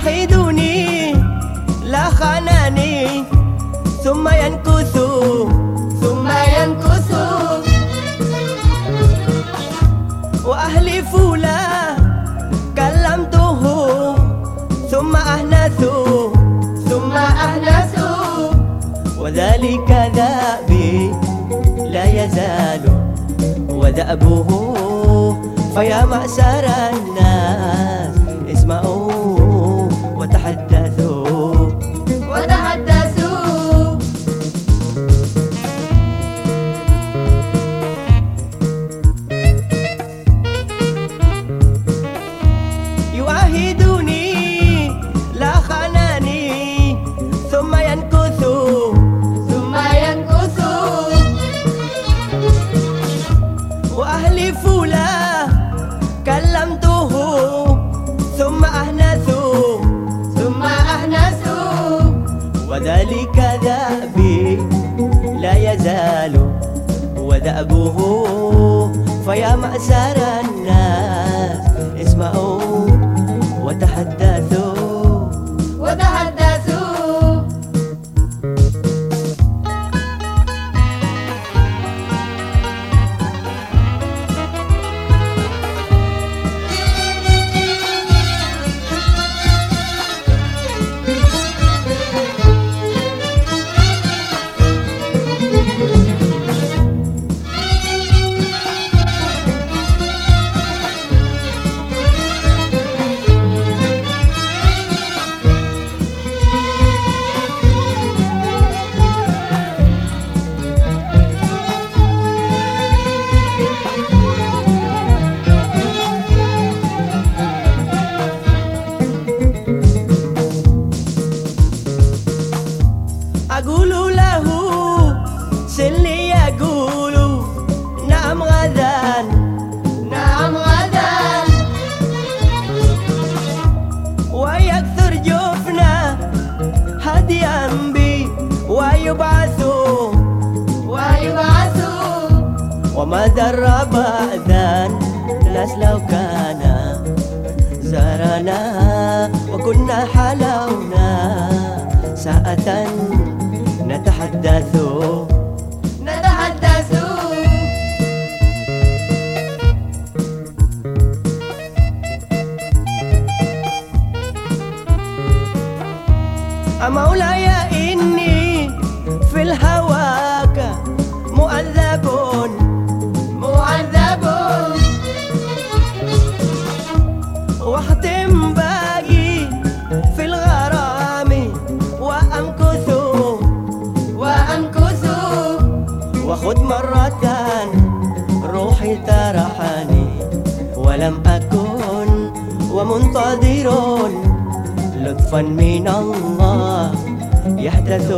يحيدوني لا خانني ثم ينكث ثم ينكث. وأهلي فولا كلمته ثم أهنث ثم أهنث. وذلك ذأبي لا يزال وذأبه فيا معسر الناس. كلمته ثم أهنث ثم أهنس وذلك ذأبي لا يزال وذأبه. فيا مأسر الناس اسمعوا وتحدثوا. أقول له سلني يقول نعم غدا نعم غدا. ويكثر جفنا هديا بي ويبعث ويبعث وما درب أذان الناس لو كان زارنا وكنا حلونا ساعة نتحدث نتحدث مولاي إني في الهواك مؤذب. وخذ مرة روحي ترحني ولم أكن ومنتظر لطفا من الله يحدث